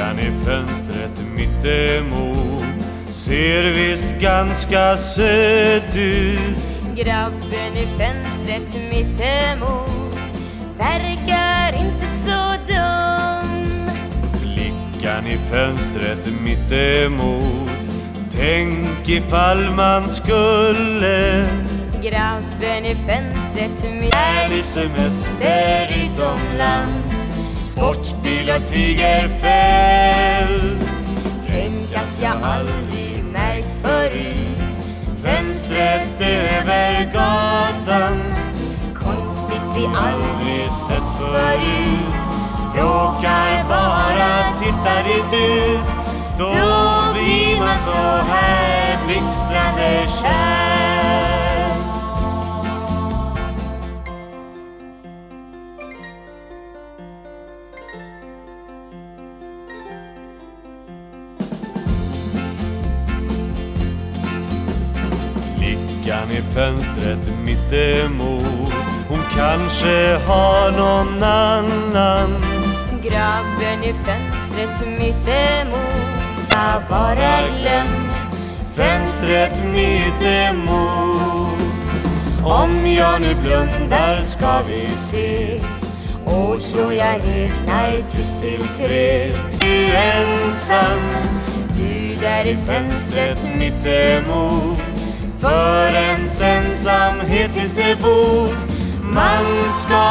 Flickan i fönstret mittemot ser visst ganska söt ut. Grabben i fönstret mittemot verkar inte så dum. Flickan i fönstret mittemot Tänk ifall man skulle. Grabben i fönstret mitt Härlig semester utomlands Sportbil och tigerfält Tänk att jag aldrig märkt förut. Fönstret över gatan. Konstigt vi aldrig Aldrig sett förut. Råkar bara titta dit ut. Då blir man så här blixtrande kär Flickan i fönstret mittemot Hon kanske har någon annan. Grabben i fönstret mittemot Jag bara glöm Fönstret mittemot Om jag nu blundar ska vi se. Och så jag räknar tyst till tre. Du ensam Du där i fönstret mittemot för ens ensamhet finns det bot. Man ska